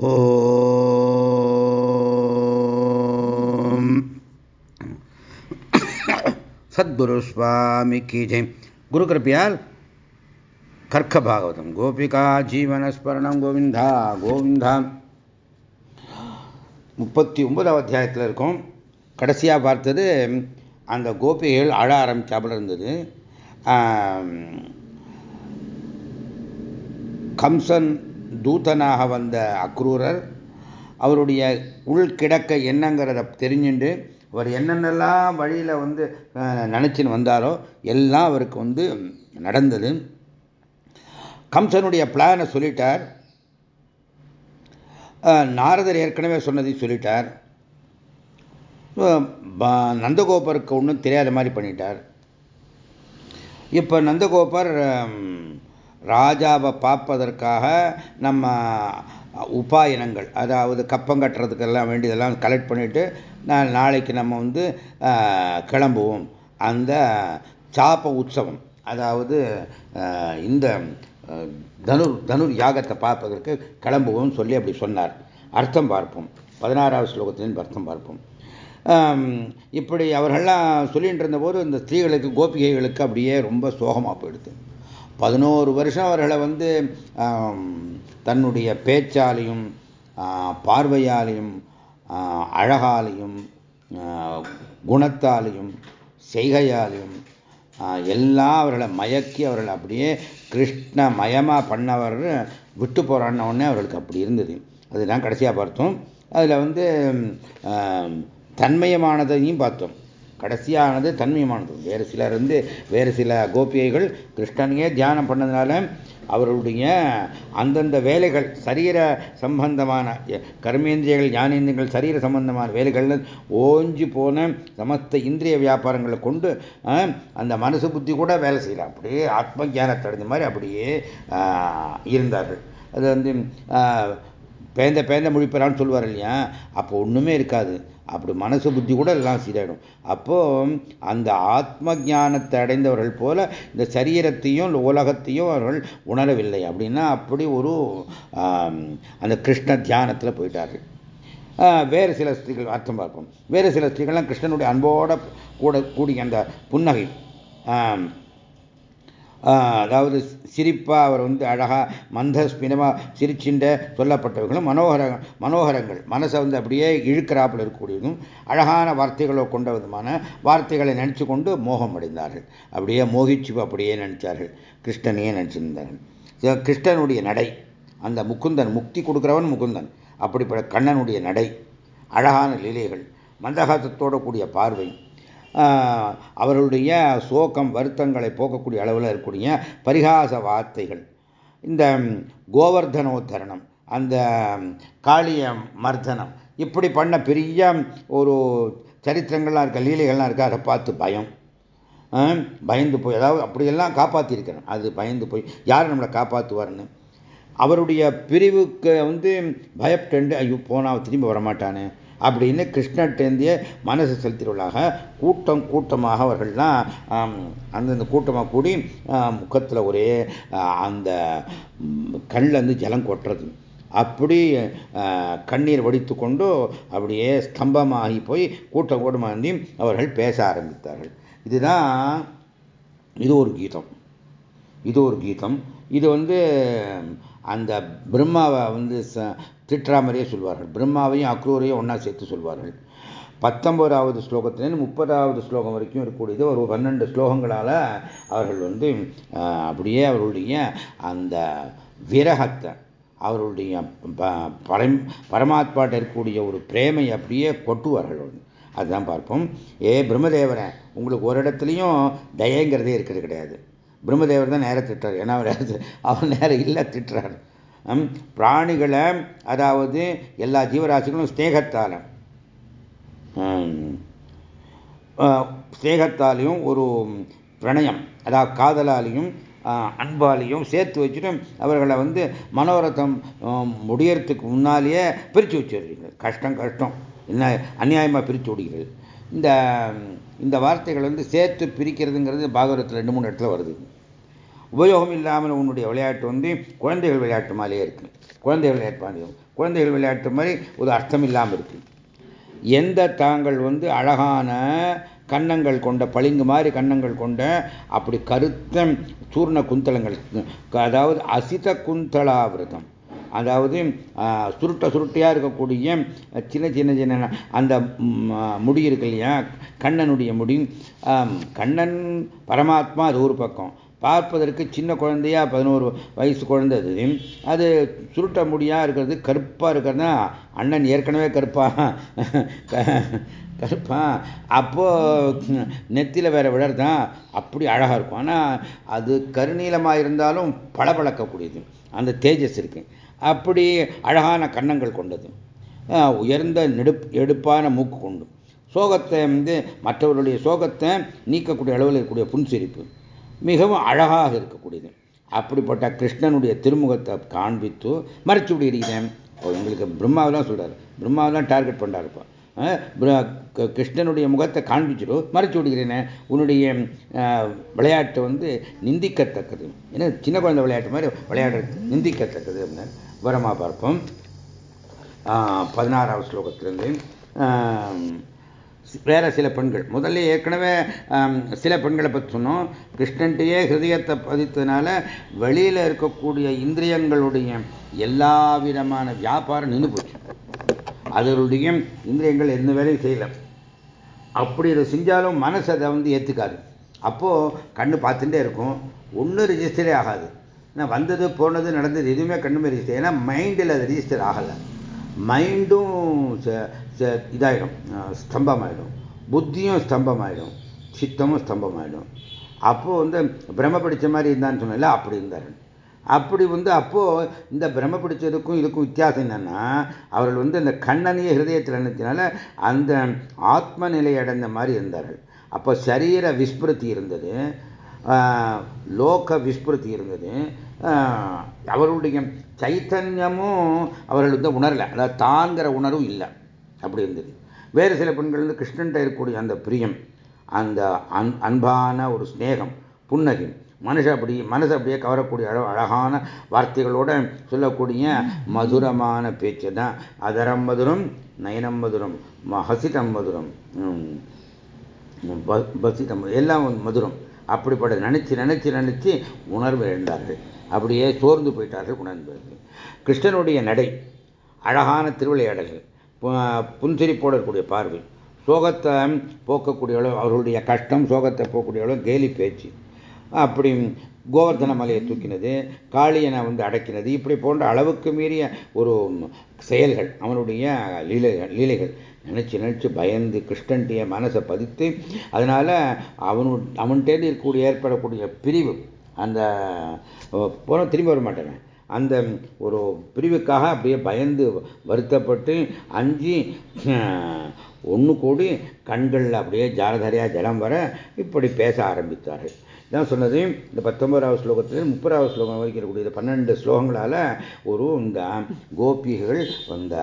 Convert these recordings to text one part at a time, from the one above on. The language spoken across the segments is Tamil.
ஓம். சத்குரு சுவாமிக்கு ஜெய். குரு கிருப்பியால் கர்க்க பாகவதம். கோபிகா ஜீவனஸ்மரணம் கோவிந்தா கோவிந்தா. முப்பத்தி ஒன்பதாம் அத்தியாயத்தில் இருக்கும். கடைசியாக பார்த்தது அந்த கோபிகள் அழ ஆரம்பித்தாப்புல இருந்தது. கம்சன் தூதனாக வந்த அக்ரூரர் அவருடைய உள்கிடக்க என்னங்கிறத தெரிஞ்சுட்டு அவர் என்னென்னலாம் வழியில் வந்து நினச்சின்னு வந்தாரோ எல்லாம் அவருக்கு வந்து நடந்தது. கம்சனுடைய பிளானை சொல்லிட்டார். நாரதர் ஏற்கனவே சொன்னதை சொல்லிட்டார். நந்தகோபருக்கு ஒன்றும் தெரியாத மாதிரி பண்ணிட்டார். இப்போ நந்தகோபர் ராஜாவை பார்ப்பதற்காக நம்ம உபாயனங்கள் அதாவது கப்பம் கட்டுறதுக்கெல்லாம் வேண்டியதெல்லாம் கலெக்ட் பண்ணிவிட்டு நான் நாளைக்கு நம்ம வந்து கிளம்புவோம். அந்த சாப்ப உற்சவம் அதாவது இந்த தனுர் தனுர் யாகத்தை பார்ப்பதற்கு கிளம்புவோம் சொல்லி அப்படி சொன்னார். அர்த்தம் பார்ப்போம். பதினாறாவது ஸ்லோகத்திலிருந்து அர்த்தம் பார்ப்போம். இப்படி அவர்கள்லாம் சொல்லிகிட்டு இருந்தபோது இந்த ஸ்திரீகளுக்கு கோபிகைகளுக்கு அப்படியே ரொம்ப சோகமாக போயிடுது. பதினோரு வருஷம் அவர்களை வந்து தன்னுடைய பேச்சாலையும் பார்வையாலையும் அழகாலையும் குணத்தாலையும் செய்கையாலையும் எல்லாம் அவர்களை மயக்கி அவர்களை அப்படியே கிருஷ்ணமயமாக பண்ணவர் விட்டு போகிறான்ன உடனே அவர்களுக்கு அப்படி இருந்தது. அதுதான் கடைசியாக பார்த்தோம். அதில் வந்து தன்மயமானதையும் பார்த்தோம். கடைசியானது தன்மையமானது. வேறு சிலர் வந்து வேறு சில கோபியைகள் கிருஷ்ணனையே தியானம் பண்ணதுனால அவர்களுடைய அந்தந்த வேலைகள் சரீர சம்பந்தமான கர்மேந்திரியங்கள் ஞானேந்திரியங்கள் சரீர சம்பந்தமான வேலைகள் ஓஞ்சி போன சமஸ்த இந்திரிய வியாபாரங்களை கொண்டு அந்த மனசு புத்தி கூட வேலை செய்யலாம் அப்படியே ஆத்ம ஜானத்தை அடைஞ்ச மாதிரி அப்படியே இருந்தார்கள். அது வந்து பேந்த பேந்த முழிப்பறான்னு சொல்லுவார் இல்லையா அப்போ ஒன்றுமே இருக்காது. அப்படி மனசு புத்தி கூட எல்லாம் சீராயிடும். அப்போ அந்த ஆத்ம ஜானத்தை அடைந்தவர்கள் போல இந்த சரீரத்தையும் உலகத்தையும் அவர்கள் உணரவில்லை. அப்படின்னா அப்படி ஒரு அந்த கிருஷ்ண தியானத்தில் போயிட்டார்கள். வேறு சில ஸ்திரீகள் அர்த்தம் பார்ப்போம். வேறு சில ஸ்திரீகள்லாம் கிருஷ்ணனுடைய அன்போட கூட கூடிய அந்த புன்னகை. அதாவது சிரிப்பாக அவர் வந்து அழகாக மந்தஸ்மினமாக சிரிச்சின்ற சொல்லப்பட்டவர்களும் மனோகர மனோகரங்கள். மனசை வந்து அப்படியே இழுக்கிறாப்பில் இருக்கக்கூடியதும் அழகான வார்த்தைகளோ கொண்ட விதமான வார்த்தைகளை நினச்சி கொண்டு மோகம் அடைந்தார்கள். அப்படியே மோகிச்சு அப்படியே நினச்சார்கள். கிருஷ்ணனையே நினச்சிருந்தார்கள். கிருஷ்ணனுடைய நடை அந்த முகுந்தன் முக்தி கொடுக்குறவன் முகுந்தன். அப்படிப்பட்ட கண்ணனுடைய நடை அழகான லீலைகள் மந்தகாசத்தோட கூடிய பார்வை அவர்களுடைய சோகம் வருத்தங்களை போக்கக்கூடிய அளவில் இருக்கக்கூடிய பரிகாச வார்த்தைகள். இந்த கோவர்தனோத்தரணம் அந்த காளிய மர்தனம் இப்படி பண்ண பெரிய ஒரு சரித்திரங்கள்லாம் இருக்க லீலைகள்லாம் இருக்கா அதை பார்த்து பயம். பயந்து போய் அதாவது அப்படியெல்லாம் காப்பாற்றிருக்கிறேன் அது பயந்து போய் யார் நம்மளை காப்பாற்றுவார்னு அவருடைய பிரிவுக்கு வந்து பயப்பட்டு ஐயோ போனா திரும்பி வரமாட்டானே. அப்படின்னு கிருஷ்ணட்டேந்திய மனசு செலுத்தியுள்ளாக. கூட்டம் கூட்டமாக அவர்கள்லாம் அந்தந்த கூட்டமாக கூடி முகத்தில் ஒரே அந்த கண்ணிலேருந்து ஜலம் கொட்டுறது. அப்படி கண்ணீர் வடித்து கொண்டு அப்படியே ஸ்தம்பமாகி போய் கூட்டம் கூட்டமாகி அவர்கள் பேச ஆரம்பித்தார்கள். இதுதான் இது ஒரு கீதம். இது ஒரு கீதம். இது வந்து அந்த பிரம்மாவை வந்து திட்டுறா மாதிரியே சொல்வார்கள். பிரம்மாவையும் அக்ரூரையும் ஒன்றா சேர்த்து சொல்வார்கள். பத்தொன்பதாவது ஸ்லோகத்திலேருந்து முப்பதாவது ஸ்லோகம் வரைக்கும் இருக்கக்கூடியது. ஒரு பன்னெண்டு ஸ்லோகங்களால் அவர்கள் வந்து அப்படியே அவர்களுடைய அந்த விரகத்தை அவருடைய பரம் பரமாத்மாட்ட இருக்கக்கூடிய ஒரு பிரேமை அப்படியே கொட்டுவார்கள் அதுதான் பார்ப்போம். ஏ பிரம்மதேவரை உங்களுக்கு ஒரு இடத்துலையும் தயங்கிறதே இருக்கிறது கிடையாது. பிரம்மதேவர் தான் நேரம் திட்டுறார். ஏன்னா அவர் அவர் நேரம் இல்லை திட்டுறாரு. பிராணிகளை அதாவது எல்லா ஜீவராசிகளும் ஸ்நேகத்தால் ஸ்நேகத்தாலையும் ஒரு பிரணயம் அதாவது காதலாலையும் அன்பாலையும் சேர்த்து வச்சுட்டு அவர்களை வந்து மனோரதம் முடியறதுக்கு முன்னாலேயே பிரித்து வச்சிடுறீங்க. கஷ்டம் கஷ்டம். என்ன அநியாயமாக பிரித்து விடுகிறது இந்த இந்த வார்த்தைகள் வந்து சேர்த்து பிரிக்கிறதுங்கிறது பாகவதத்தில் ரெண்டு மூணு இடத்துல வருது. உபயோகம் இல்லாமல் உன்னுடைய விளையாட்டு வந்து குழந்தைகள் விளையாட்டு மாதிரியே இருக்கு. குழந்தைகள் விளையாட்டு மாதிரி. குழந்தைகள் விளையாட்டு மாதிரி ஒரு அர்த்தம் இல்லாமல் இருக்கு. எந்த தாங்கள் வந்து அழகான கன்னங்கள் கொண்ட பளிங்கு மாதிரி கன்னங்கள் கொண்ட அப்படி கருத்த சூர்ண குந்தலங்கள் அதாவது அசித குந்தளாவிரதம் அதாவது சுருட்ட சுருட்டையாக இருக்கக்கூடிய சின்ன சின்ன சின்ன அந்த முடி இருக்கு இல்லையா? கண்ணனுடைய முடி. கண்ணன் பரமாத்மா அது ஒரு பக்கம். பார்ப்பதற்கு சின்ன குழந்தையா பதினோரு வயசு குழந்தை அது. அது சுருட்ட முடியாக இருக்கிறது கருப்பாக இருக்கிறதுனா அண்ணன் ஏற்கனவே கருப்பா. கருப்பா. அப்போது நெத்தியில் வேற விழர்தான் அப்படி அழகாக இருக்கும். ஆனால் அது கருநீளமாக இருந்தாலும் பளபளக்கக்கூடியது. அந்த தேஜஸ் இருக்கு. அப்படி அழகான கன்னங்கள் கொண்டது. உயர்ந்த நெடுப் எடுப்பான மூக்கு கொண்டு. சோகத்தை வந்து மற்றவர்களுடைய சோகத்தை நீக்கக்கூடிய அளவில் இருக்கக்கூடிய புன்சிரிப்பு. மிகவும் அழகாக இருக்கக்கூடியது. அப்படிப்பட்ட கிருஷ்ணனுடைய திருமுகத்தை காண்பித்து மறைச்சு விடுகிறீங்க உங்களுக்கு பிரம்மாவை தான் சொல்கிறார் பிரம்மாவெல்லாம் தான் டார்கெட் பண்ணுறாரு இப்போ கிருஷ்ணனுடைய முகத்தை காண்பிச்சிடும் மறைச்சு விடுகிறேனே உன்னுடைய விளையாட்டு வந்து நிந்திக்கத்தக்கது. ஏன்னா சின்ன குழந்தை விளையாட்டு மாதிரி விளையாடுறது நிந்திக்கத்தக்கது அப்படின்னு வரமா பார்ப்போம். பதினாறாவது ஸ்லோகத்திலிருந்து வேற சில பெண்கள். முதல்ல ஏற்கனவே சில பெண்களை பற்றி சொன்னோம். கிருஷ்ணன்ட்டையே ஹிருதயத்தை பதித்ததுனால வெளியில் இருக்கக்கூடிய இந்திரியங்களுடைய எல்லா விதமான வியாபாரம் நின்று போச்சு. அதனுடைய இந்திரியங்கள் எந்த வேலையும் செய்யலை. அப்படி இதை செஞ்சாலும் மனசு அதை வந்து ஏற்றுக்காது அப்போது கண்ணு பார்த்துட்டே இருக்கும். ஒன்றும் ரிஜிஸ்டரே ஆகாது. ஏன்னா வந்தது போனது நடந்தது எதுவுமே கண்ணுமே ரிஜிஸ்டர் ஏன்னா மைண்டில் அது ரிஜிஸ்டர் ஆகலை. மைண்டும் இதாகிடும் ஸ்தம்பமாயிடும் புத்தியும் ஸ்தம்பமாயிடும் சித்தமும் ஸ்தம்பமாயிடும் அப்போது வந்து பிரம்ம பிடிச்ச மாதிரி இருந்தான்னு சொன்னால அப்படி இருந்தார். அப்படி வந்து அப்போது இந்த பிரம்ம பிடிச்சதுக்கும் இதுக்கும் வித்தியாசம் என்னன்னா அவர்கள் வந்து இந்த கண்ணனையே ஹிருதயத்தில் நினைச்சனால அந்த ஆத்ம நிலை அடைந்த மாதிரி இருந்தார்கள். அப்போ சரீர விஸ்மிருதி இருந்தது லோக விஸ்மிருதி இருந்தது. அவருடைய சைத்தன்யமும் அவர்கள் வந்து உணரலை. அதாவது தாங்கிற உணர்வும் இல்லை. அப்படி இருந்தது. வேறு சில பெண்கள் வந்து கிருஷ்ணன்ட்ட இருக்கக்கூடிய அந்த பிரியம் அந்த அன் அன்பான ஒரு ஸ்நேகம் புன்னகை மனுஷ அப்படி மனசை அப்படியே கவரக்கூடிய அளவு அழகான வார்த்தைகளோட சொல்லக்கூடிய மதுரமான பேச்சு தான். அதரம் மதுரம் நயனம் மதுரம் ஹசிதம் மதுரம் பசிதம் எல்லாம் மதுரம். அப்படிப்பட்ட நினைச்சு நினைச்சு நினைச்சு உணர்வு இழந்தார்கள். அப்படியே சோர்ந்து போயிட்டார்கள் உணர்ந்தார்கள் கிருஷ்ணனுடைய நடை அழகான திருவிளையாடல்கள் புன்சிரிப்போடு இருக்கக்கூடிய பார்வை. சோகத்தை போக்கக்கூடிய அளவு அவர்களுடைய கஷ்டம் சோகத்தை போக்கக்கூடிய அளவு கேலி பேச்சு. அப்படி கோவர்தன மலையை தூக்கினது காளியனை வந்து அடக்கினது இப்படி போன்ற அளவுக்கு மீறிய ஒரு செயல்கள் அவனுடைய லீலைகள் லீலைகள். நினச்சி நினச்சி பயந்து கிருஷ்ணன்டைய மனசை பதித்து அதனால் அவனு அவன்கிட்டேருந்து இருக்கக்கூடிய ஏற்படக்கூடிய பிரிவு அந்த போன திரும்பி வர மாட்டேன். அந்த ஒரு பிரிவுக்காக அப்படியே பயந்து வருத்தப்பட்டு அஞ்சு ஒன்று கூடி கண்களில் அப்படியே ஜாலதரையாக ஜலம் வர இப்படி பேச ஆரம்பித்தார்கள். இதான் சொன்னது இந்த பத்தொன்பதாவது ஸ்லோகத்தில் முப்பதாவது ஸ்லோகம் வரைக்கும் இருக்கக்கூடிய பன்னெண்டு ஸ்லோகங்களால் ஒரு இந்த கோபிகள் இந்த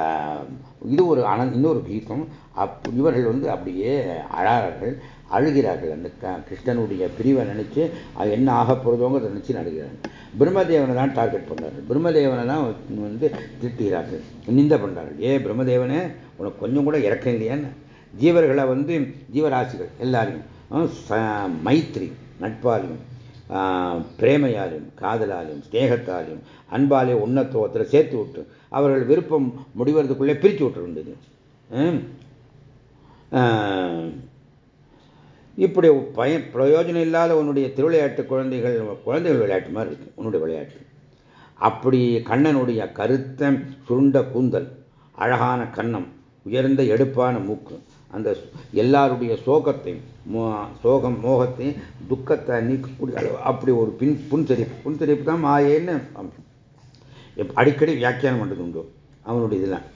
இது ஒரு அன இன்னொரு கீதம். அப் இவர்கள் வந்து அப்படியே அழார்கள் அழுகிறார்கள் அந்த கிருஷ்ணனுடைய பிரிவை நினைச்சு அது என்ன ஆக போகிறதோங்கிறத நினச்சி நடுகிறார்கள். பிரம்மதேவனை தான் டார்கெட் பண்ணுறார்கள் பிரம்மதேவனை தான் வந்து திட்டுகிறார்கள். நிந்த பண்ணுறார்கள் ஏ பிரம்மதேவனே உனக்கு கொஞ்சம் கூட இறக்க இல்லையான்னு? ஜீவர்களை வந்து ஜீவராசிகள் எல்லாரையும் மைத்ரி நட்பாலையும் பிரேமையாலும் காதலாலும் ஸ்நேகத்தாலும் அன்பாலே உன்னத்துவத்தில் சேர்த்து விட்டு அவர்கள் விருப்பம் முடிவதுக்குள்ளே பிரித்து விட்டுருந்தது இப்படி பய பிரயோஜனம் இல்லாத உன்னுடைய திருவிளையாட்டு குழந்தைகள் குழந்தைகள் விளையாட்டு மாதிரி இருக்கு உன்னுடைய விளையாட்டு. அப்படி கண்ணனுடைய கருத்த சுருண்ட கூந்தல் அழகான கன்னம் உயர்ந்த எடுப்பான மூக்கு அந்த எல்லாருடைய சோகத்தையும் சோகம் மோகத்தையும் துக்கத்தை நீக்கக்கூடிய அளவு அப்படி ஒரு பின் புன்சரிப்பு புன்சரிப்பு தான் மாயேன்னு அடிக்கடி வியாக்கியானம் பண்ணுறது உண்டு அவனுடைய இதெல்லாம்.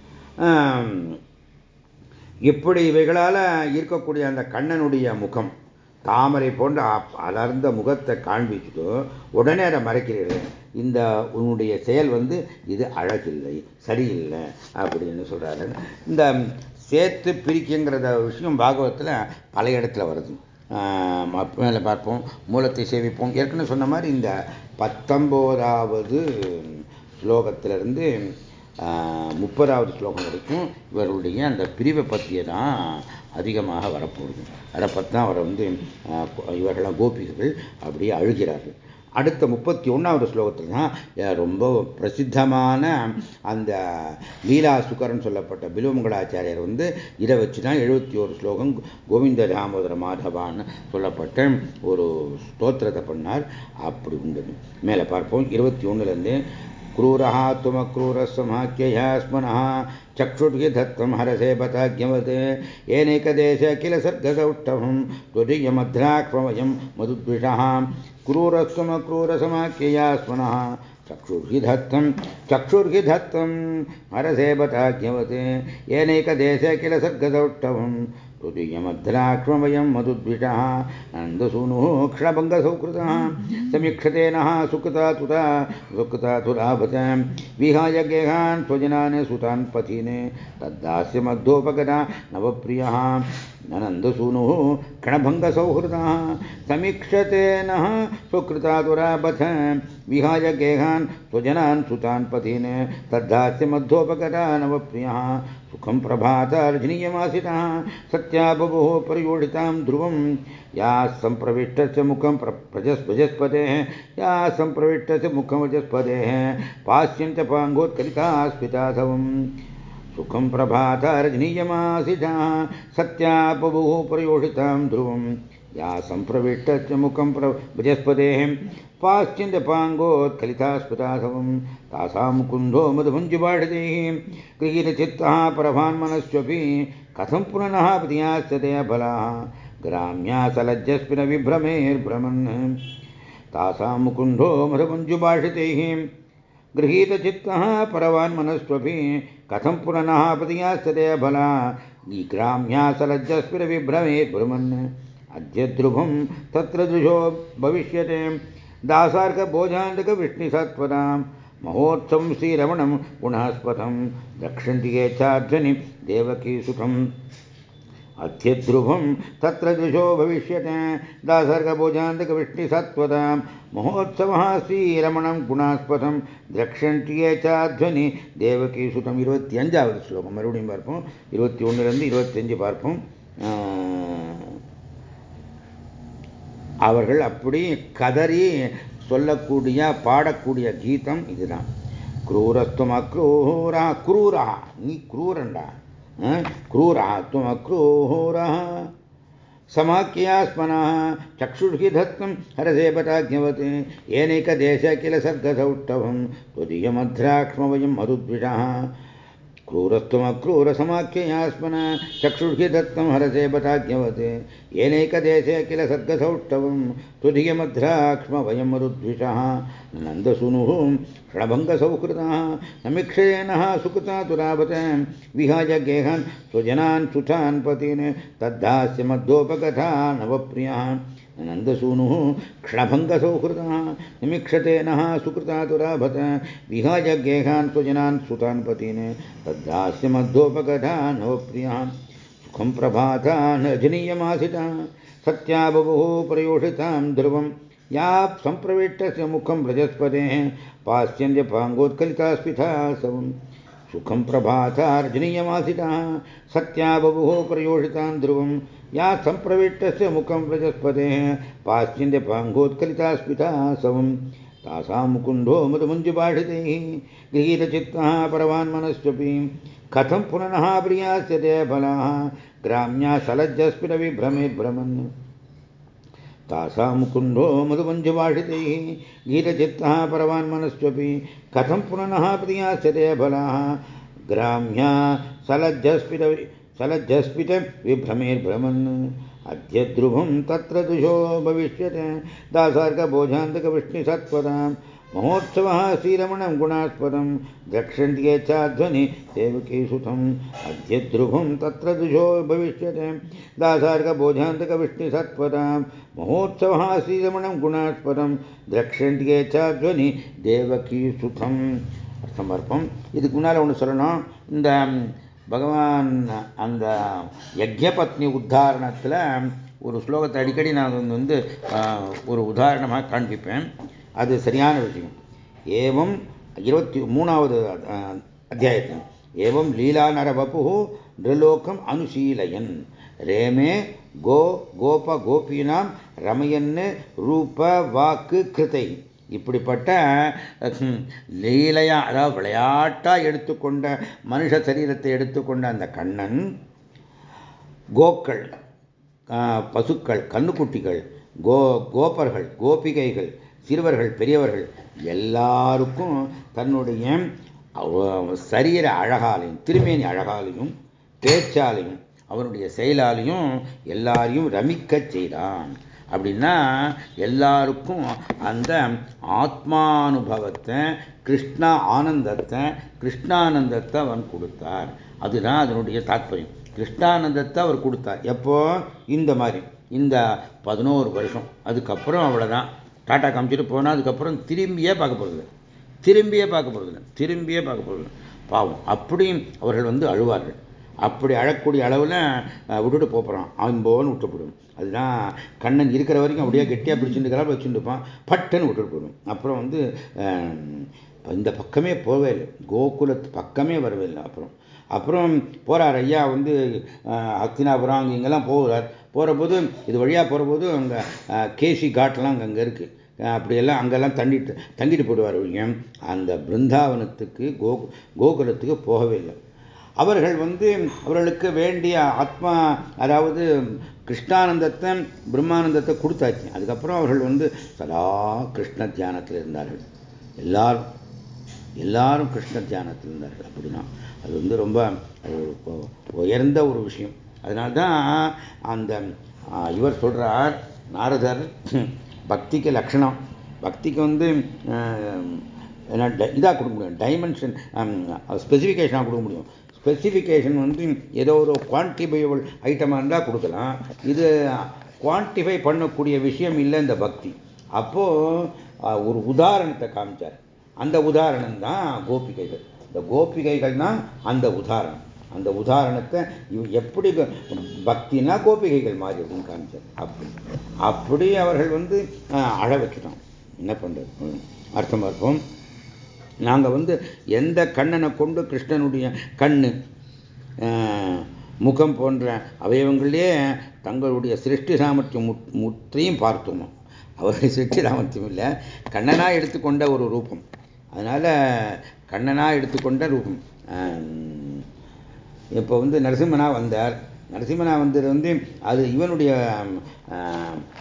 இப்படி இவைகளால் இருக்கக்கூடிய அந்த கண்ணனுடைய முகம் தாமரை போன்ற அலர்ந்த முகத்தை காண்பிச்சுட்டு உடனே அதை மறைக்கிறீர்கள் இந்த உன்னுடைய செயல் வந்து இது அழகில்லை சரியில்லை அப்படின்னு சொல்கிறாரு இந்த சேர்த்து பிரிக்குங்கிறத விஷயம் பாகவத்தில் பல இடத்துல வருது. மேலே பார்ப்போம் மூலத்தை சேவிப்போம் ஏற்கனவே சொன்ன மாதிரி இந்த பத்தொம்போதாவது ஸ்லோகத்திலிருந்து முப்பதாவது ஸ்லோகம் வரைக்கும் இவருடைய அந்த பிரிவை பற்றியே தான் அதிகமாக வரப்போகுது. அதை பற்றி தான் அவரை வந்து இவர்களாம் கோபிகள் அப்படியே அழுகிறார்கள். அடுத்த முப்பத்தி ஒன்றாவது ஸ்லோகத்தில் தான் ரொம்ப பிரசித்தமான அந்த லீலா சுகர்னு சொல்லப்பட்ட பிலுவமங்களாச்சாரியர் வந்து இதை வச்சு தான் எழுபத்தி ஒரு ஸ்லோகம் கோவிந்த தாமோதர மாதவான்னு சொல்லப்பட்ட ஒரு ஸ்தோத்திரத்தை பண்ணார். அப்படி உண்டு. மேலே பார்ப்போம். இருபத்தி ஒன்றுலேருந்து क्रूरः त्वमक्रूरस्वमाख्यया स्मनः चक्षुर्हि दत्तं हरसे बताज्ञवत् येनैकदेश किल सर्गसौष्ठवं त्वदीयमध्राक्ष्मवयं मधुद्विषः क्रूरस्त्वमक्रूरसमाख्यया स्मनः चक्षुर्हि दत्तं चक्षुर्हि दत्तं हरसे बताज्ञवत् येनैकदेश किल सर्गसौष्ठवं तुदीयमध्राक्ष्मवयं मधुद्विषः नन्दसूनुः क्षणभङ्गसौकृतः समीक्षते नः सुकृता तुता, सुकृता तुराभत विहाय गेहान् स्वजनान् सुतान् पथीन् तद्दास्य मध्योपगता नवप्रियः। ननन्दसूनुः, क्षणभङ्गसौहृदः, समीक्षते नः, सुकृता तुराभत विहाय गेहान्, स्वजनान्, सुतान् पथीन् तद्दास्य मध्योपगता नवप्रियः सुखं प्रभातार्जनीयमासितः सत्या बभुः परियोडितां ध्रुवं, या सम्प्रविष्टस्य मुखं प्रजस्पजस्पतेः या सम्प्रविष्टस्य मुखमजस्पतेः पाश्यन्त्यपाङ्गोत्कलिता स्फितासवम् सुखं प्रभातार्जनीयमासिजा सत्या बभूः प्रयोषितां ध्रुवं। या सम्प्रविष्टश्च मुखं प्र वचस्पतेः पाश्चिन्द्यपाङ्गोत्कलिता स्फुताधवं तासां कुन्धो मधुभुञ्जुपाठितैः गृहीतचित्तः परभान्मनस्वपि कथं पुनः प्रतियाश्च फला ग्राम्या सलज्जस्मिन विभ्रमेर्भ्रमन् तासां मुकुन्धो मधुभुञ्जुभाषितैः गृहीतचित्तः परवान् मनस्वभि कथं पुनः प्रतियाश्चर्य बला निग्राम्यासलज्जस्फुरविभ्रमेत् ब्रुमन् अद्य ध्रुवं तत्र दृशो भविष्यते। दासार्कभोजान्तकविष्णिसत्वदां महोत्सं श्रीरमणं पुनः स्पथं द्रक्ष्यन्ति ये चाध्वनि देवकी अत्यध्रुवं तत्र द्विषो भविष्यते। दासर्गभुजान्तकविष्णिसत्त्वतां महोत्सवः श्रीरमणं गुणास्पदं द्रक्ஷன்டி ஏச்சாத்வனி தேவகி சுதம் இருபத்தி அஞ்சாவது ஸ்லோகம் மறுபடியும் பார்ப்போம் இருபத்தி ஒன்றுலேருந்து இருபத்தஞ்சு பார்ப்போம் அவர்கள் அப்படி கதறி சொல்லக்கூடிய பாடக்கூடிய கீதம் இதுதான். குரூரஸ்தும் அக்ரூரா குரூரா நீ குரூரண்டா. क्रूरा तुम अक्रूरः समाख्यास्मनः चक्षुषि धत्तं हरसे पटाज्ञवत् येनैकदेश किल सर्गसौष्ठवं त्वदीयमध्राक्ष्म वयं क्रूरस्त्वमक्रूरसमाख्ययास्मन चक्षुषि दत्तं हरसे पटाज्ञवत् येनैकदेशे किल सद्गसौष्ठवं तुधियमध्राक्ष्मवयं रुद्विषः नन्दसूनुः क्षणभङ्गसौहृदः नमिक्षयेनः सुकृतातुरावत् विहाय गेहान् स्वजनान् सुठान् पतीन् तद्धास्य मध्योपकथा नवप्रियः। नन्दसूनुः क्षणभङ्गसौहृदः निमीक्षते नः सुकृता विहाय गेहान् स्वजनान् सुतान् पतीन् तद्धास्य मध्योपगथा नवप्रियः सुखं प्रभाता नजनीयमासिता सत्या बभुः प्रयोषितां ध्रुवम् या सम्प्रविष्टस्य मुखं व्रजस्पतेः पाश्यन्त्य पाङ्गोत्कलिता स्फिता सवम् सुखं प्रभातार्जनीयमासितः सत्या बभुः प्रयोषितां ध्रुवं या सम्प्रविष्टस्य मुखं व्रजस्पतेः पाश्चिन्त्य पाङ्गोत्कलिता स्फिता सवम् तासां मुकुन्दो मधुमञ्जुबाढितैः गृहीतचित्तः परवान्मनस्वपि कथं पुनः प्रियास्यते फलाः ग्राम्या सलज्जस्फिरविभ्रमेर्भ्रमन् तासां मुकुन्दो मधुमञ्जुभाषितैः गीतचित्तः परवान्मनस्वी कथम पुनः प्रियास्यते फला? ग्राम्या सलज्जस्फित सलज्जस्फित विभ्रमेर्भ्रमन्। अद्य ध्रुवं तत्र दुशो भविष्यत्। दासार्गभोजान्तकविष्णुसत्वदां महोत्सवः श्रीरमणं गुणास्पदं द्रक्ष्यन्ति ये चाध्वनि देवकीसुतम् अद्य ध्रुवं तत्र दुशो भविष्यते दासार्गभोजान्तकविष्णुसत्वदां महोत्सवः श्रीरमणं गुणास्पदं द्रक्ष्यन्ति ये चाध्वनि தேவகீசுதம் அர்த்தம் பார்ப்போம் இதுக்கு முன்னால் ஒன்று சொல்லணும் இந்த பகவான் அந்த யஜ்யபத்னி உத்தாரணத்தில் ஒரு ஸ்லோகத்தை அடிக்கடி நான் வந்து ஒரு உதாரணமாக காண்பிப்பேன் அது சரியான விஷயம். ஏவம் இருபத்தி மூணாவது அத்தியாயத்தில். ஏவம் லீலா நரவபு நிருலோகம் அனுசீலயன். ரேமே கோ கோப கோபினாம் ரமயன்னு ரூப வாக்கு கிருத்தை. இப்படிப்பட்ட லீலையா அதாவது விளையாட்டாக எடுத்துக்கொண்ட மனுஷ சரீரத்தை எடுத்துக்கொண்ட அந்த கண்ணன் கோக்கள் பசுக்கள் கண்ணுக்குட்டிகள் கோ கோபர்கள் கோபிகைகள் சிறுவர்கள் பெரியவர்கள் எல்லாருக்கும் தன்னுடைய சரீர அழகாலையும் திருமேனி அழகாலையும் பேச்சாலையும் அவனுடைய செயலாலையும் எல்லாரையும் ரமிக்கச் செய்தான். அப்படின்னா எல்லாருக்கும் அந்த ஆத்மானுபவத்தை கிருஷ்ணா ஆனந்தத்தை கிருஷ்ணானந்தத்தை அவன் கொடுத்தார். அதுதான் அதனுடைய தாற்பயம் கிருஷ்ணானந்தத்தை அவர் கொடுத்தார். எப்போ? இந்த மாதிரி இந்த பதினோரு வருஷம். அதுக்கப்புறம் அவ்வளோதான் டாட்டா காமிச்சிட்டு போனால் அதுக்கப்புறம் திரும்பியே பார்க்க போகிறது திரும்பியே பார்க்க போகிறது திரும்பியே பார்க்க போகிறது பாவம். அப்படியும் அவர்கள் வந்து அழுவார்கள். அப்படி அழக்கூடிய அளவில் விட்டுட்டு போகிறான் அன்போன்னு விட்டுப்படும் அதுதான் கண்ணன் இருக்கிற வரைக்கும் அப்படியே கெட்டியாக பிடிச்சிருக்கிறார் வச்சுருப்பான் பட்டுன்னு விட்டுட்டு போயிடும். அப்புறம் வந்து இந்த பக்கமே போவே இல்லை. கோகுலத்து பக்கமே வரவே இல்லை. அப்புறம் அப்புறம் போகிறார் ஐயா வந்து அக்தினாபுரம் அங்கே இங்கெல்லாம் போகிறார். போகிற போது இது வழியாக போகிற போது அங்கே கேசி காட்டெலாம் அங்கே அங்கே இருக்குது அப்படியெல்லாம் அங்கெல்லாம் தண்டிட்டு தங்கிட்டு போடுவார் அந்த பிருந்தாவனத்துக்கு கோ கோகுலத்துக்கு போகவே இல்லை. அவர்கள் வந்து அவர்களுக்கு வேண்டிய ஆத்மா அதாவது கிருஷ்ணானந்தத்தை பிரம்மானந்தத்தை கொடுத்தாச்சு. அதுக்கப்புறம் அவர்கள் வந்து சதா கிருஷ்ண தியானத்தில் இருந்தார்கள். எல்லாரும் எல்லாரும் கிருஷ்ண தியானத்தில் இருந்தார்கள். அப்படின்னா அது வந்து ரொம்ப உயர்ந்த ஒரு விஷயம். அதனால்தான் அந்த இவர் சொல்கிறார் நாரதர் பக்திக்கு லட்சணம் பக்திக்கு வந்து இதாக கொடுக்க முடியும். டைமென்ஷன் ஸ்பெசிஃபிகேஷனாக கொடுக்க முடியும். ஸ்பெசிஃபிகேஷன் வந்து ஏதோ ஒரு குவான்டிஃபைபிள் ஐட்டமாக இருந்தால் கொடுக்கலாம். இது குவான்டிஃபை பண்ணக்கூடிய விஷயம் இல்லை இந்த பக்தி. அப்போது ஒரு உதாரணத்தை காமிச்சார். அந்த உதாரணம் தான் கோபிகைகள். இந்த கோபிகைகள் தான் அந்த உதாரணம். அந்த உதாரணத்தை எப்படி பக்தினா கோபிகைகள் மாறி அப்படின்னு காமிச்சார். அப்படி. அப்படி அவர்கள் வந்து அழ வச்சுட்டோம் என்ன பண்ணுறது அர்த்தம் பார்ப்போம் நாங்கள் வந்து எந்த கண்ணனை கொண்டு கிருஷ்ணனுடைய கண்ணு முகம் போன்ற அவயவங்களே தங்களுடைய சிருஷ்டி சாமர்த்தியம் முற்றையும் பார்த்தோமோ? அவருடைய சிருஷ்டி சாமர்த்தியம் இல்லை. கண்ணனாக எடுத்துக்கொண்ட ஒரு ரூபம். அதனால் கண்ணனாக எடுத்துக்கொண்ட ரூபம். இப்போ வந்து நரசிம்மனா வந்தார். நரசிம்மனா வந்தது வந்து அது இவனுடைய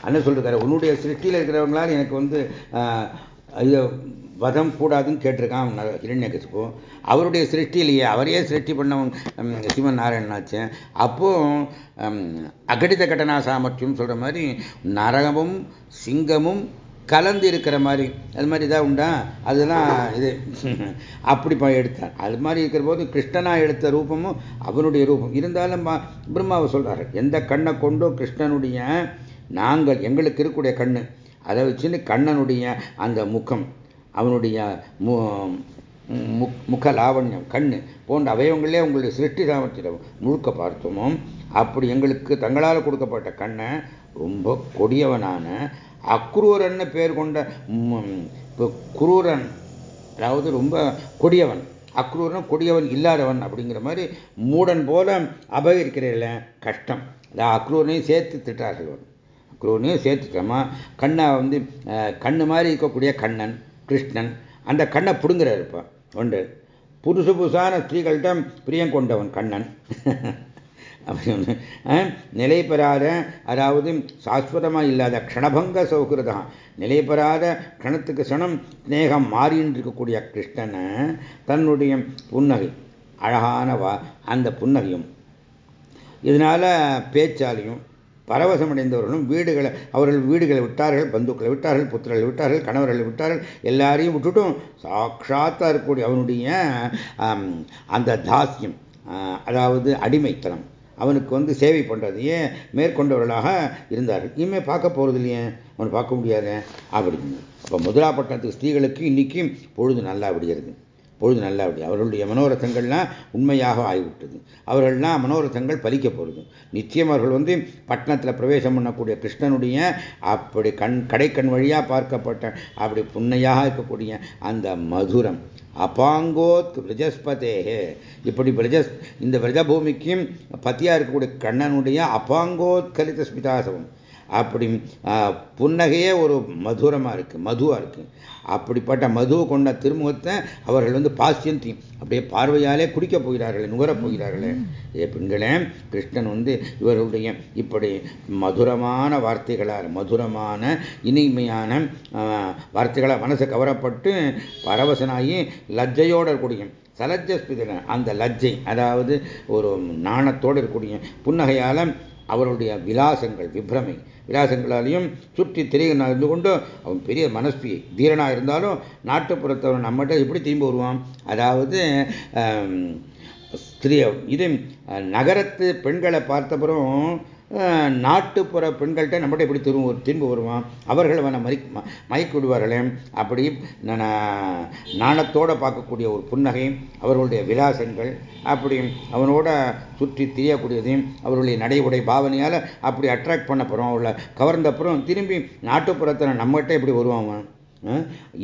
அண்ணன் சொல்லிருக்காரு உன்னுடைய சிருஷ்டியில் இருக்கிறவங்களால் எனக்கு வந்து இது வதம் கூடாதுன்னு கேட்டிருக்கான் ஹிரண்யகசிப்பு. அவருடைய சிருஷ்டியிலேயே அவரையே சிருஷ்டி பண்ணவன் சிவன் நாராயணனாச்சேன் அப்போ அகடித கடனா சாமர்த்தியம் சொல்கிற மாதிரி நரகமும் சிங்கமும் கலந்து இருக்கிற மாதிரி. அது மாதிரி இதாக உண்டா? அதெல்லாம் இது. அப்படி எடுத்தார். அது மாதிரி இருக்கிற போது கிருஷ்ணனா எடுத்த ரூபமும் அவனுடைய ரூபம். இருந்தாலும் பிரம்மாவை சொல்கிறாரு எந்த கண்ணை கொண்டோ கிருஷ்ணனுடைய நாங்கள் எங்களுக்கு இருக்கக்கூடிய கண்ணு. அதை வச்சுன்னு கண்ணனுடைய அந்த முகம் அவனுடைய முக லாவண்யம் கண் போன்ற அவயவங்களே உங்களுடைய சிருஷ்டி சாமர்த்தியம். முழுக்க பார்த்தோமோ அப்படி எங்களுக்கு தங்களால் கொடுக்கப்பட்ட கண்ணை ரொம்ப கொடியவனான அக்ரூரன்னு பேர் கொண்ட குரூரன் அதாவது ரொம்ப கொடியவன். அக்ரூரன் கொடியவன் இல்லாதவன் அப்படிங்கிற மாதிரி மூடன் போல அபகரிக்கிறதில்ல கஷ்டம். அதான் அக்ரூரனையும் சேர்த்து திட்டார்கள் அக்ரூரனையும் சேர்த்துட்டோமா கண்ணை வந்து கண்ணு மாதிரி இருக்கக்கூடிய கண்ணன் கிருஷ்ணன் அந்த கண்ணை பிடுங்குறாரு இப்போ. ஒன்று. புதுசு புதுசான ஸ்திரீகள்கிட்ட பிரியம் கொண்டவன் கண்ணன். நிலை பெறாத அதாவது சாஸ்வதமாக இல்லாத க்ஷணபங்க சௌகிருதம் நிலை பெறாத க்ஷணத்துக்கு க்ஷணம் ஸ்நேகம் மாறின்னு இருக்கக்கூடிய கிருஷ்ணனை தன்னுடைய புன்னகை அழகான வா அந்த புன்னகையும் இதனால பேச்சாலையும் பரவசமடைந்தவர்களும் வீடுகளை அவர்கள் வீடுகளை விட்டார்கள் பந்துக்களை விட்டார்கள் புத்திரர்களை விட்டார்கள் கணவர்களை விட்டார்கள் எல்லாரையும் விட்டுட்டும் சாட்சாத்தா இருக்கக்கூடிய அவனுடைய அந்த தாசியம் அதாவது அடிமைத்தனம். அவனுக்கு வந்து சேவை பண்ணுறதையே மேற்கொண்டவர்களாக இருந்தார் இனிமேல் பார்க்க போகிறது இல்லையே அவனை பார்க்க முடியாது? அப்படின்னு அப்போ முதலாப்பட்டினத்துக்கு ஸ்திரீகளுக்கு இன்றைக்கும் பொழுது நல்லா விடுகிறது பொழுது நல்லா அப்படி. அவர்களுடைய மனோரதங்கள்லாம் உண்மையாக ஆகிவிட்டது அவர்கள்லாம் மனோரதங்கள் பலிக்க போகிறது. நிச்சயம் அவர்கள் வந்து பட்டணத்தில் பிரவேசம் பண்ணக்கூடிய கிருஷ்ணனுடைய அப்படி கண் கடைக்கண் வழியாக பார்க்கப்பட்ட அப்படி புண்ணையாக இருக்கக்கூடிய அந்த மதுரம். அபாங்கோத் பிரஜஸ்பதேகே இப்படி பிரஜஸ் இந்த பிரஜபூமிக்கும் பத்தியாக இருக்கக்கூடிய கண்ணனுடைய அபாங்கோத்கலித ஸ்மிதாசவம் அப்படி புன்னகையே ஒரு மதுரமாக இருக்குது மதுவாக இருக்குது அப்படிப்பட்ட மது கொண்ட திருமுகத்தை அவர்கள் வந்து பாசியந்தி அப்படியே பார்வையாலே குடிக்கப் போகிறார்களே நுகரப் போகிறார்களே. ஏ பெண்களே கிருஷ்ணன் வந்து இவர்களுடைய இப்படி மதுரமான வார்த்தைகளால் மதுரமான இனிமையான வார்த்தைகளால் மனசு கவரப்பட்டு பரவசனாகி லஜ்ஜையோடு இருக்கக்கூடிய சலஜஸ்பிதன அந்த லஜ்ஜை அதாவது ஒரு நாணத்தோடு இருக்கக்கூடிய புன்னகையால் அவருடைய விலாசங்கள் விப்ரமை விலாசங்களாலையும் சுற்றி திரையை இருந்து கொண்டு அவன் பெரிய மனஸ்பி தீரனாக இருந்தாலும் நாட்டுப்புறத்தவன் நம்மகிட்ட எப்படி திரும்பி வருவான்? அதாவது ஸ்திரீ இது நகரத்து பெண்களை பார்த்தப்புறம் நாட்டுப்புற பெண்கள்கிட்ட நம்மகிட்ட எப்படி திரும்ப திரும்ப வருவான்? அவர்கள் அவனை மறி மயக்கி விடுவார்களே அப்படி நாணத்தோடு பார்க்கக்கூடிய ஒரு புன்னகை அவர்களுடைய விலாசங்கள் அப்படி அவனோட சுற்றி தெரியக்கூடியதையும் அவருடைய நடை உடை பாவனையால் அப்படி அட்ராக்ட் பண்ண போகிறோம் அவளை. கவர்ந்தப்புறம் திரும்பி நாட்டுப்புறத்தில் நம்மகிட்ட எப்படி வருவான்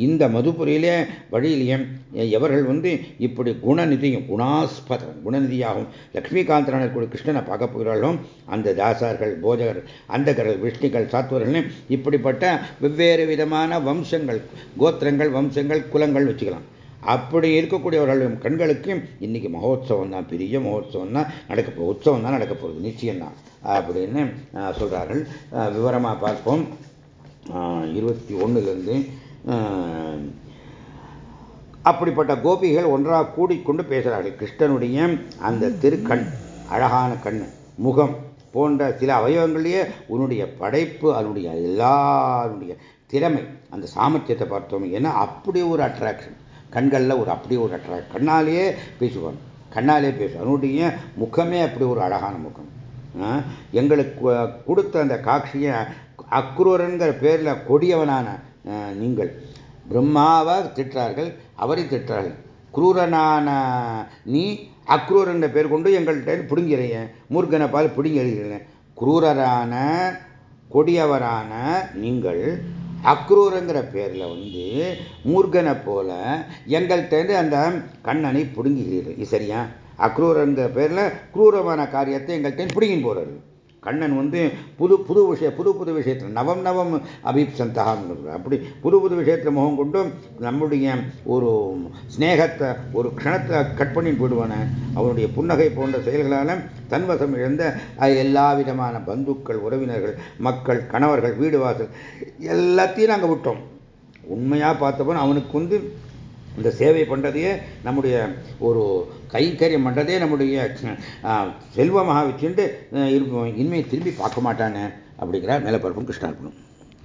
இந்த மதுபுரையிலே வழியிலேயே எவர்கள் வந்து இப்படி குணநிதியும் குணாஸ்பதம் குணநிதியாகும் லக்ஷ்மிகாந்தரான கூட கிருஷ்ணனை பார்க்க போகிறார்களோ அந்த தாசார்கள் போஜகர் அந்தகர்கள் விஷ்ணுகள் சாத்வர்கள் இப்படிப்பட்ட வெவ்வேறு விதமான வம்சங்கள் கோத்திரங்கள் வம்சங்கள் குலங்கள் வச்சுக்கலாம். அப்படி இருக்கக்கூடியவர்களும் கண்களுக்கு இன்னைக்கு மகோத்சவம் தான் பெரிய மகோத்சவம் தான் நடக்க உற்சவம் தான் நடக்க போகுது நிச்சயம்தான் அப்படின்னு சொல்கிறார்கள் விவரமாக பார்ப்போம். இருபத்தி ஒன்றுலேருந்து அப்படிப்பட்ட கோபிகள் ஒன்றாக கூடிக்கொண்டு பேசுகிறார்கள். கிருஷ்ணனுடைய அந்த திருக்கண் அழகான கண் முகம் போன்ற சில அவயவங்களிலேயே உன்னுடைய படைப்பு அதனுடைய எல்லாருடைய திறமை அந்த சாமர்த்தியத்தை பார்த்தோம் ஏன்னா அப்படி ஒரு அட்ராக்ஷன் கண்களில் ஒரு அப்படி ஒரு அட்ராக்ட் கண்ணாலேயே பேசுவாங்க கண்ணாலே பேசுவோம் அதனுடைய முகமே அப்படி ஒரு அழகான முகம். எங்களுக்கு கொடுத்த அந்த காட்சியை அக்ரூரன்கிற பேரில் கொடியவனான நீங்கள். பிரம்மாவை திட்டார்கள் அவரை திட்டார்கள். குரூரனான நீ அக்ரூர் என்ற பேர் கொண்டு எங்கள்கிட்ட பிடுங்கிறீங்க மூர்க்கனை பால் பிடுங்கிறீங்க குரூரரான கொடியவரான நீங்கள் அக்ரூரங்கிற பேரில் வந்து மூர்க்கனை போல எங்கள்கிட்ட அந்த கண்ணனை பிடுங்குகிறீர்கள். சரியா? அக்ரூரங்கிற பேரில் குரூரமான காரியத்தை எங்கள்கிட்ட பிடுங்கின்னு போகிறார்கள் கண்ணன் வந்து புது புது விஷய புது புது விஷயத்தில் நவம் நவம் அபீப்சந்தகான்னு அப்படி புது புது விஷயத்தில் முகம் கொண்டு நம்முடைய ஒரு ஸ்னேகத்தை ஒரு க்ஷணத்தை கட் பண்ணி போயிடுவானே அவனுடைய புன்னகை போன்ற செயல்களால் தன்வசம் இழந்த எல்லா விதமான பந்துக்கள் உறவினர்கள் மக்கள் கணவர்கள் வீடு வாசல் எல்லாத்தையும் நாங்கள் விட்டோம். உண்மையாக பார்த்தப்போ அவனுக்கு வந்து இந்த சேவை பண்ணுறதையே நம்முடைய ஒரு கைங்கரியம் பண்ணுறதே நம்முடைய செல்வமாக வச்சுட்டு இருப்போம் இனிமேல் திரும்பி பார்க்க மாட்டானே அப்படிங்கிற மேலே பரப்பும் கிருஷ்ணார்ப்பணம்